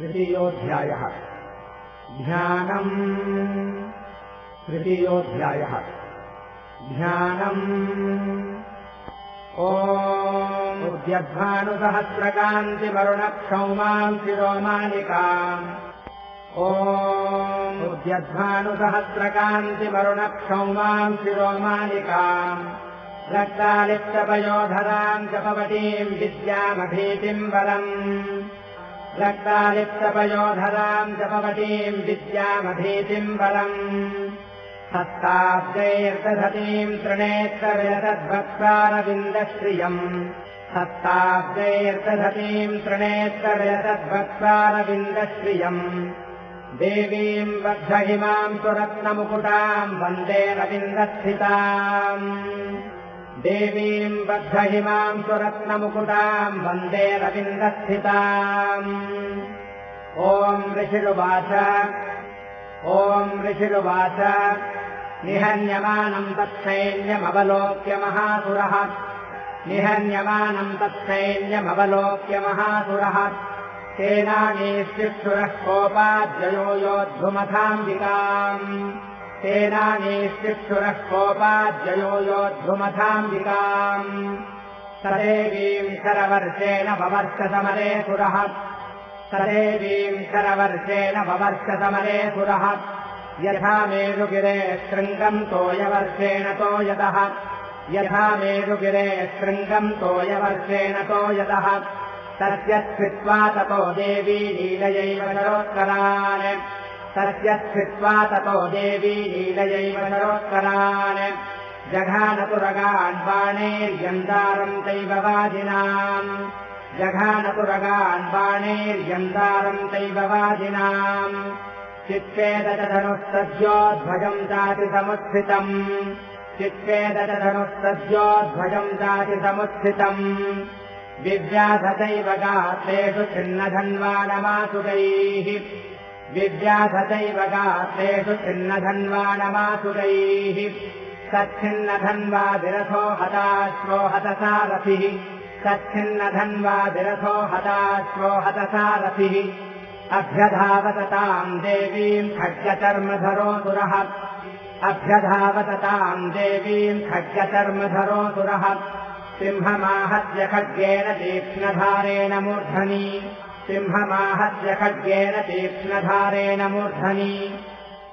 तृतीयोऽध्यायः। ध्यानम्। तृतीयोऽध्यायः। ध्यानम्। ओद्यध्वानुसहस्रकान्तिवरुणक्षौमाम् शिरोमालिकाम् ओद्यध्वानुसहस्रकान्तिवरुणक्षौमाम् शिरोमालिकाम् रक्तालिप्तपयोधराम् जपवटीम् विद्यामभीतिम् बलम् रक्तालिप्तपयोधराम् जपवटीम् विद्यामभीतिम् बलम्। सत्ताब्दैर्दधतीम् तृणेत्रविरतद्भक्तारविन्दश्रियम् सत्ताब्दैर्दधतीम् तृणेत्रविरतद्भक्तारविन्दश्रियम् देवीम् बद्धहिमाम् सुरत्नमुकुटाम् वन्दे रविन्दस्थिताम् देवीम् बद्धहिमाम् सुरत्नमुकुटाम् वन्दे रविन्दस्थिताम् ओम् ऋषिरुवाच। ओम् ऋषिरुवाच। निहन्यमानम् तत्सैन्यमवलोक्य महासुरः निहन्यमानम् तत्सैन्यमवलोक्य महासुरः सेनानीश्चिक्षुरः कोपाद्ययो योद्धुमथाम्बिकाम् सेनानीश्चिक्षुरः कोपाद्ययो योद्धुमथाम्बिकाम्। सदेवीम् शरवर्षेण ववर्षसमरे सुरः। सदेवीम् शरवर्षेण ववर्षसमरे सुरः। यथा मेरुगिरे शृङ्गम् तोयवर्षेण तोयदः। यथा मेरुगिरे शृङ्गम् तोयवर्षेण तोयदः। तस्य स्थित्वा ततो देवी लीलयैव शरोत्करान् तस्य स्थित्वा ततो देवी लीलयैव शरोत्करान् जघानतुरगान् बाणेर्यन्दारम् तैव वाजिनाम्। जघानतुरगान् बाणेर्यन्दारम् तैव वाजिनाम्। चित्तेदधनुस्तद्योध्वजम् चाति समुत्थितम्। चित्तेदधनुस्तद्योध्वजम् चाति समुत्थितम्। विव्याधतैव गात्रेषु छिन्नधन्वानमासुकैः विव्याधतैव गात्रेषु छिन्नधन्वानमासुकैः सच्छिन्नधन्वादिरथो हताश्वो हतसारथिः सच्छिन्नधन्वादिरथो हताश्वो हतसारथिः अभ्यधावतताम् देवीम् खड्गचर्मधरोऽसुरः। अभ्यधावतताम् देवीम् खड्गचर्मधरोऽसुरः। सिंहमाहत्य खड्गेन तीक्ष्णधारेण मूर्धनि सिंहमाहत्य खड्गेन तीक्ष्णधारेण मूर्धनि।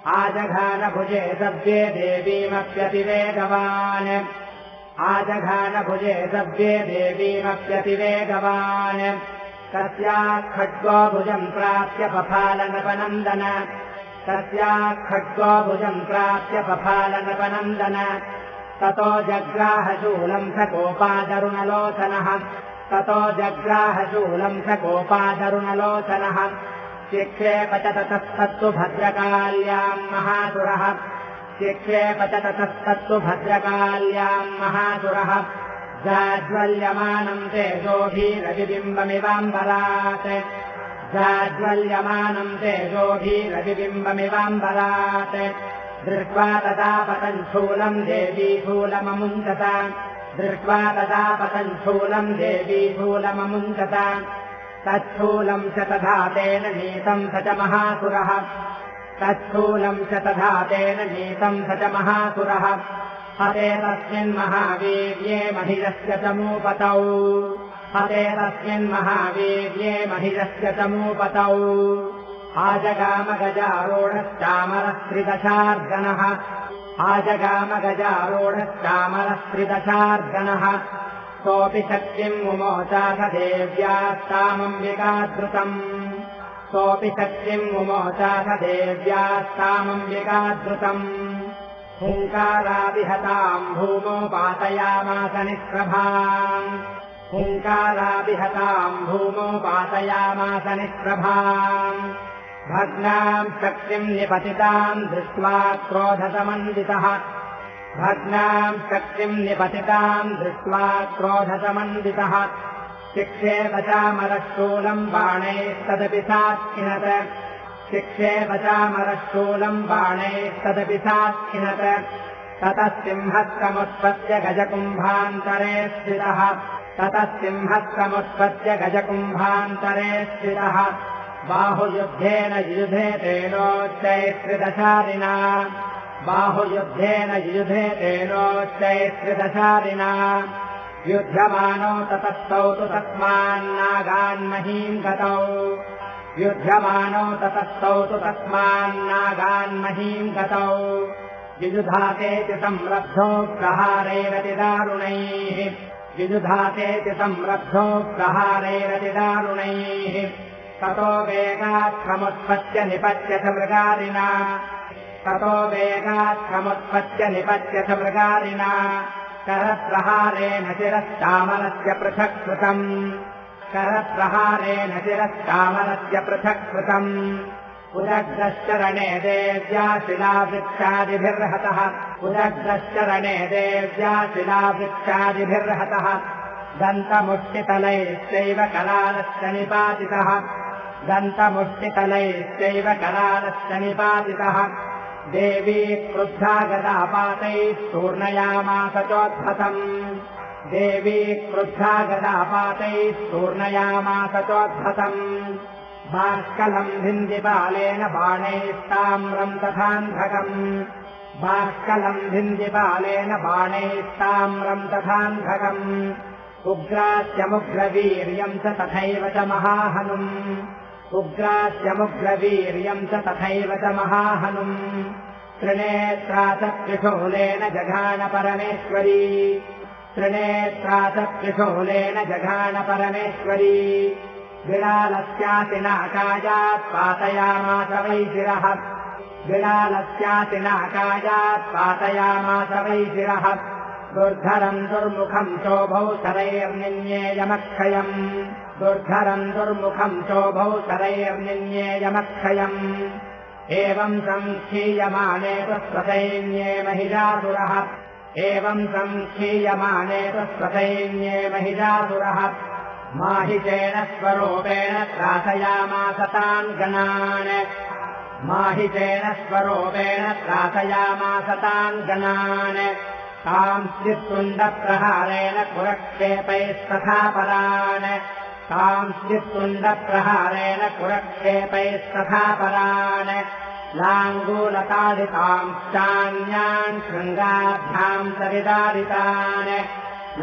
आजघानभुजे सव्ये देवीमप्यतिवेगवान्। आजघानभुजे सव्ये देवीमप्यतिवेगवान्। तस्याः खड्गो भुजम् प्राप्य पफालनपनन्दन। तस्याः खड्गो भुजम् प्राप्य पफालनपनन्दन। ततो जग्राहशूलम् स कोपादरुणलोचनः ततो जग्राहशूलम् स कोपादरुणलोचनः शिक्षेप च ततस्तत्तु भद्रकाल्याम् महासुरः। शिक्षेप च ततस्तत्तु भद्रकाल्याम् महासुरः जाज्वल्यमानम् तेजोभिरविबिम्बमिवाम्बरात् जाज्वल्यमानम् तेजोभिरविबिम्बमिवाम्बरात् दृष्ट्वा तदा पतञ्छूलम् देवी शूलममुञ्चत दृष्ट्वा तदा पतञ्छूलम् देवी शूलममुञ्चत तच्छूलम् च तथा तेन नीतम् स च महासुरः। तच्छूलम् च तथा तेन नीतम् स च महासुरः। हते तस्मिन्महावीर्ये महिरस्य चमूपतौ हते तस्मिन्महावीर्ये महिरस्य चमूपतौ आजगामगजारोढश्चामरस्त्रिदशार्गणः आजगामगजारोढश्चामरस्त्रिदशार्गणः सोऽपि शक्तिम् मुमोचाथ देव्यास्तामम्बिकाधृतम् सोऽपि शक्तिम् मुमोचाथ देव्यास्तामम्बिकाधृतम् हुङ्काराविहताम् भूमो पातयामास निष्प्रभाम्। हुङ्काराविहताम् भूमो पातयामास निष्प्रभाम् भग्नाम् शक्तिम् निपतिताम् दृष्ट्वा क्रोधसमन्वितः। भग्नाम् शक्तिम् निपतिताम् दृष्ट्वा क्रोधसमन्वितः। शिक्षेप चामरशूलम् बाणैस्तदपि साक्षिणत शिक्षेप चामरशूलम् बाणैस्तदपि साक्षिणत ततः सिंहस्कमुत्पत्य गजकुम्भान्तरे स्थितः। ततः सिंहस्कमुत्पत्य गजकुम्भान्तरे स्थितः बाहुयुद्धेन युधे तेनोच्चैत्रिदशादिना। बाहुयुद्धेन युधे तेनोच्चैत्रिदशादिना। युध्यमानौ ततस्तौ तु तस्मान्नागान्महीम् गतौ। युध्यमानौ ततस्तौ तु तस्मान्नागान्महीम् गतौ। विजुधातेति संरब्धौ प्रहारैरतिदारुणैः विजुधातेति संरब्धौ प्रहारैरतिदारुणैः ततो वेगात्क्रमुत्पत्य निपत्य च मृगादिना। ततो वेगात्क्रमुत्पत्य निपत्य च मृगादिना। करप्रहारेण चिरश्चामलस्य पृथक् कृतम्। करप्रहारेण चिरश्चामलस्य पृथक् कृतम्। उदग्रश्चरणे देव्या शिलावृक्षादिभिर्हतः उदग्रश्चरणे देव्या शिलावृक्षादिभिर्हतः दन्तमुष्टितलैश्चैव करालश्च निपातितः दन्तमुष्टितलैश्चैव करालश्च निपातितः देवी क्रुद्धा गदापातैः स्तूर्णयामास चोद्भतम्। देवी क्रुद्धा गदापातैः स्तूर्णयामास चोद्भतम्। बाष्कलम् भिन्दिपालेन बाणैस्ताम्रम् तथान्धकम्। बाष्कलम् भिन्दिपालेन बाणैस्ताम्रम् तथान्धकम्। उग्रास्यमुग्रवीर्यम् च तथैव च महाहनुम् उग्रास्यमुग्रवीर्यम् च तथैव च महाहनुम्। त्रिनेत्रासत्रिशूलेन जघान परमेश्वरी त्रिनेत्रासत्रिशूलेन जघान परमेश्वरी विडालस्यातिनाकायात् पातयामास वैशिरः विडालस्यातिनाकायात् पातयामास वैशिरः दुर्धरम् दुर्मुखम् शोभौ शरैर्निन्येयमक्षयम् दुर्धरम् दुर्मुखम् शोभौ शरैर्निन्येयमक्षयम् एवम् संक्षीयमाने स्वसैन्ये महिषासुरः एवम् संक्षीयमाने तु स्वसैन्ये महिषासुरः माहितेन स्वरूपेण त्रासयामासतान् गणान्। ताम् स्थित्तुण्डप्रहारेण कुरक्षेपैस्तथा परान् ताम् स्थित्तुण्डप्रहारेण कुरक्षेपैस्तथा परान्। लाङ्गूलताडितांश्चान्यान् शृङ्गाभ्याम् सविदारितान्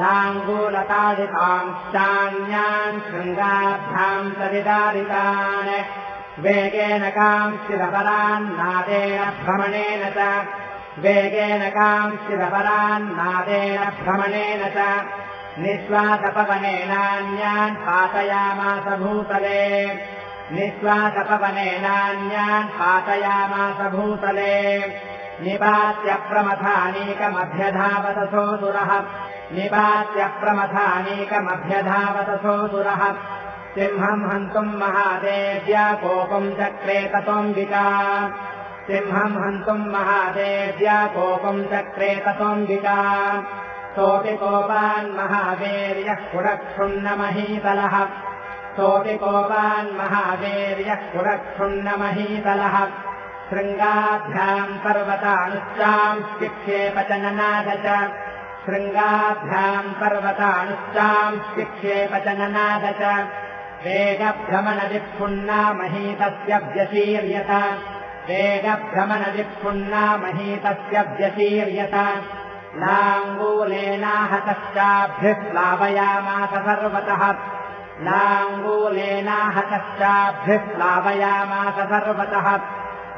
लाङ्गूलताडितांश्चान्यान् शृङ्गाभ्याम् सविदारितान् वेगेन कांश्चिदपरान्नादेन भ्रमणेन च। वेगेन कांश्चिदपरान्नादेन भ्रमणेन च निःश्वासपवनेनान्यान् पातयामास भूतले निःश्वासपवनेनान्यान् पातयामास भूतले निपात्य प्रमथानीकमभ्यधावत सोऽसुरः निपात्य प्रमथानीकमभ्यधावत सोऽसुरः सिंहम् हन्तुम् महादेव्या कोपम् चक्रे ततोऽम्बिका। सिंहम् हन्तुम् महादेव्या कोपम् चक्रे ततोऽम्बिका सोऽपि कोपान् महावीर्यः पुरक्षुण्णमहीतलः सोऽपि कोपान् महावीर्यः पुरक्षुण्णमहीतलः शृङ्गाभ्याम् पर्वतानुश्चाम् शिक्षेप च ननाद च। शृङ्गाभ्याम् पर्वतानुश्चाम् शिक्षेप च ननाद च व्यशीर्यत वेगभ्रमणदिक्पुण्णामहीतस्य व्यशीर्यत लाङ्गूलेनाहतश्चाभ्यप्लावयामास सर्वतः। सर्वतः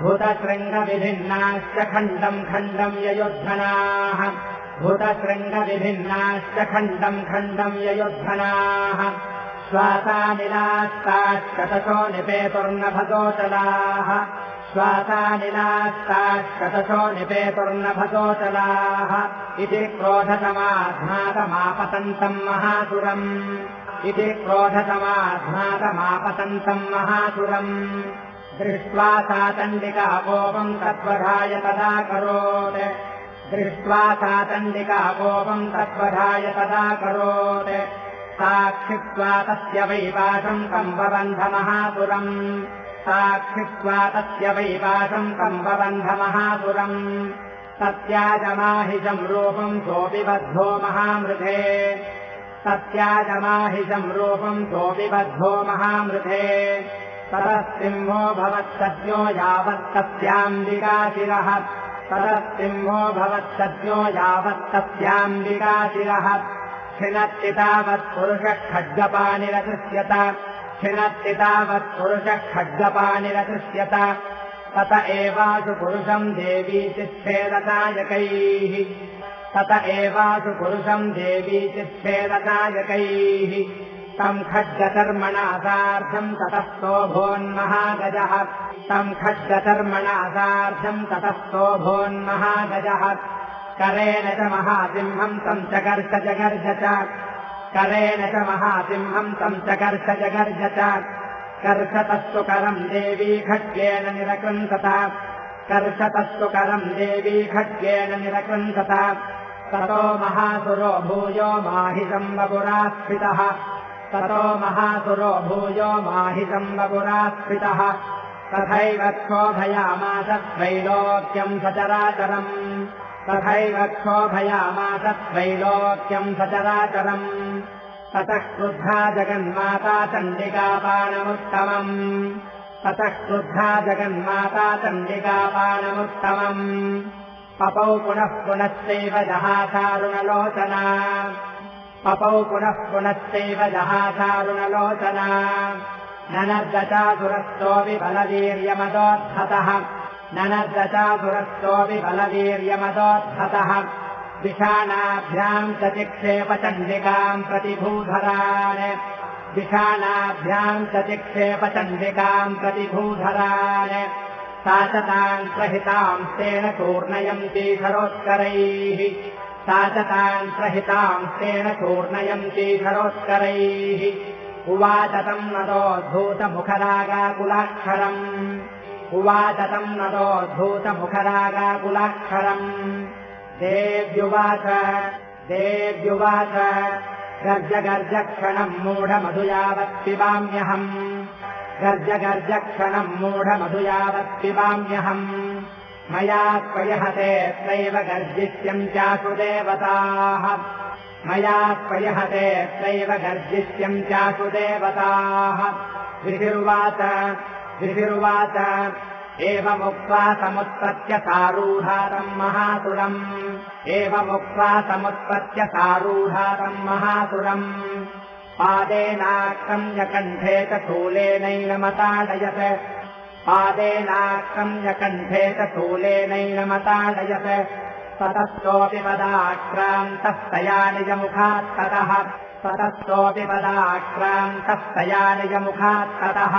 भूतशृङ्गविभिन्नाश्च खण्डम् खण्डम् ययुद्धनाः भूतशृङ्गविभिन्नाश्च खण्डम् खण्डम् ययुद्धनाः श्वासानिलास्ताश्चतशो निपेतुर्नभगोचलाः श्वासानिलास्ताश्चतशो निपेतुर्नभगोचलाः इति क्रोधतमाध्मातमापतन्तम् महासुरम्। इति क्रोधतमाध्मातमापतन्तम् महासुरम्। दृष्ट्वा सा चण्डिका कोपम् तत्त्वधाय तदा करोत्। दृष्ट्वा सा चण्डिका कोपम् तत्त्वधाय तदा करोत्। साक्षित्वा तस्य वैपाशम् कम्बबन्धमहापुरम् साक्षित्वा तस्य वैपाशम् कम्बबन्धमहापुरम् सत्याजमाहिषम् रूपम् सोऽपि बद्धो महामृधे। सत्याजमाहिषम् रूपम् सोऽपि बद्धो महामृधे। सिंहो भवत्सद्यो यावत्तस्याम्बिकाशिरः ततः सिंहो भवत्सद्यो यावत्तस्याम्बिकाशिरः छिनत्ति तावत्पुरुषः खड्गपानिरदृश्यत छिनत्ति तावत्पुरुषः खड्गपानिरदृश्यत तत एवासु पुरुषम् देवी चिच्छेदनायकैः तत एवासु पुरुषम् देवी चिच्छेदनायकैः तम् खड्गकर्मणा सार्धम् ततस्तोभोन्महागजः तम् खड्गकर्मणा सार्धम् ततस्तोभोन्महागजः करेण च महासिंहम् तम् च कर्ष च करेण च महासिंहम् तम् च कर्ष जगर्ज च कर्षतस्तु करम् देवी खड्गेन निरकृन्तत। कर्षतस्तु करम् देवी खड्गेन निरकृन्तत। ततो महासुरो भूयो माहितम् बपुरास्थितः ततो महासुरो भूयो माहितम् तथैव क्षोभयामास त्रैलोक्यम् सचराचरम्। तथैव त्रैलोक्यम् सचराचरम् ततः क्रुद्धा जगन्माता चण्डिकापाणमुत्तमम् ततः क्रुद्धा जगन्माता चण्डिकापाणमुत्तमम् पपौ पुनः पुनश्चैव जहासारुणलोचना पपौ पुनः पुनश्चैव जहासारुणलोचना ननर्दचासुरस्तोऽपि बलवीर्यमदोद्धतः ननर्दचासुरस्तोऽपि बलवीर्यमदोद्धतः विषाणाभ्याम् च चिक्षेप चण्डिकाम् प्रतिभूधरान्। विषाणाभ्याम् च चिक्षेप चण्डिकाम् प्रतिभूधरान्। सा च तान् प्रहिताम् तेन चूर्णयन्ती धरोत्करैः सा च तान् प्रहिताम् तेन चूर्णयन्ती धरोत्करैः उवाचतम् नदोद्धूतमुखरागाकुलाक्षरम् उवाचतम् नदोद्धूतमुखरागाकुलाक्षरम् देव्युवाच देव्युवाच गर्ज गर्जक्षणम् मूढमधुयावत्पिबाम्यहम्। गर्ज गर्जक्षणम् मूढमधुयावत्पिबाम्यहम्। मया त्वयहते त्रैव गर्जिष्यम् चासुदेवताः मया त्वयहते त्रैव गर्जिष्यम् चासुदेवताः विधिरुवाच विधिरुवाच एवमुक्त्वा समुत्पत्य सारूढातम् महासुरम्। एवमुक्त्वा समुत्पत्य सारूढातम् महासुरम् पादेनाक्रम्यकण्ठे च शूलेनैनमताडयत् पादेनाक्रम्यकण्ठे च शूलेनैनमताडयत् ततस्तोऽपि पदाक्रान्तस्तया निजमुखात्ततः ततस्तोऽपि पदाक्रान्तस्तया निजमुखात्ततः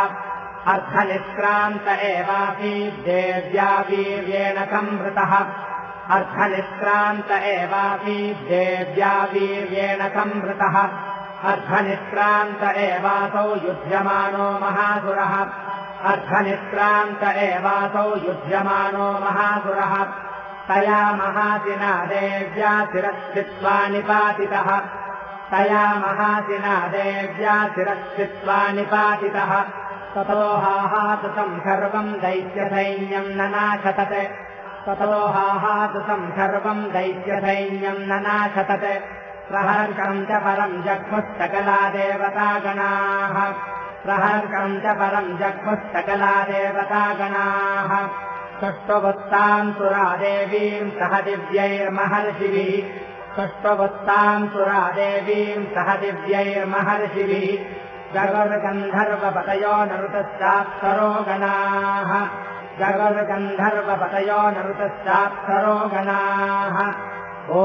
अर्थनिष्क्रान्त एवासीद्देव्या वीर्येण संवृतः। अर्थनिष्क्रान्त एवासीद्देव्या वीर्येण संवृतः। अर्थनिष्क्रान्त एवासौ युध्यमानो महासुरः। अर्थनिष्क्रान्त एवासौ युध्यमानो महासुरः। तया महासिना देव्या शिरश्चित्वा निपातितः। तया महासिना देव्या शिरश्चित्वा निपातितः ततो हाहातुतम् सर्वम् दैत्यसैन्यम् न नाशतत् ततो हाहातुतम् सर्वम् दैत्यसैन्यम् न नाशतत् प्रहर्कम् च परम् जग्मुस्तकला देवतागणाः प्रहर्कम् च परम् जग्मुस्तकला देवतागणाः षष्ठवत्ताम् सुरादेवीम् सह दिव्यैर्महर्षिभिः। षष्ठवत्ताम् सुरादेवीम् सह दिव्यैर्महर्षिभिः जगर्गन्धर्वपतयो नरुतश्चात्सरो गणाः जगर्गन्धर्वपतयो नरुतश्चात्सरो गणाः ओ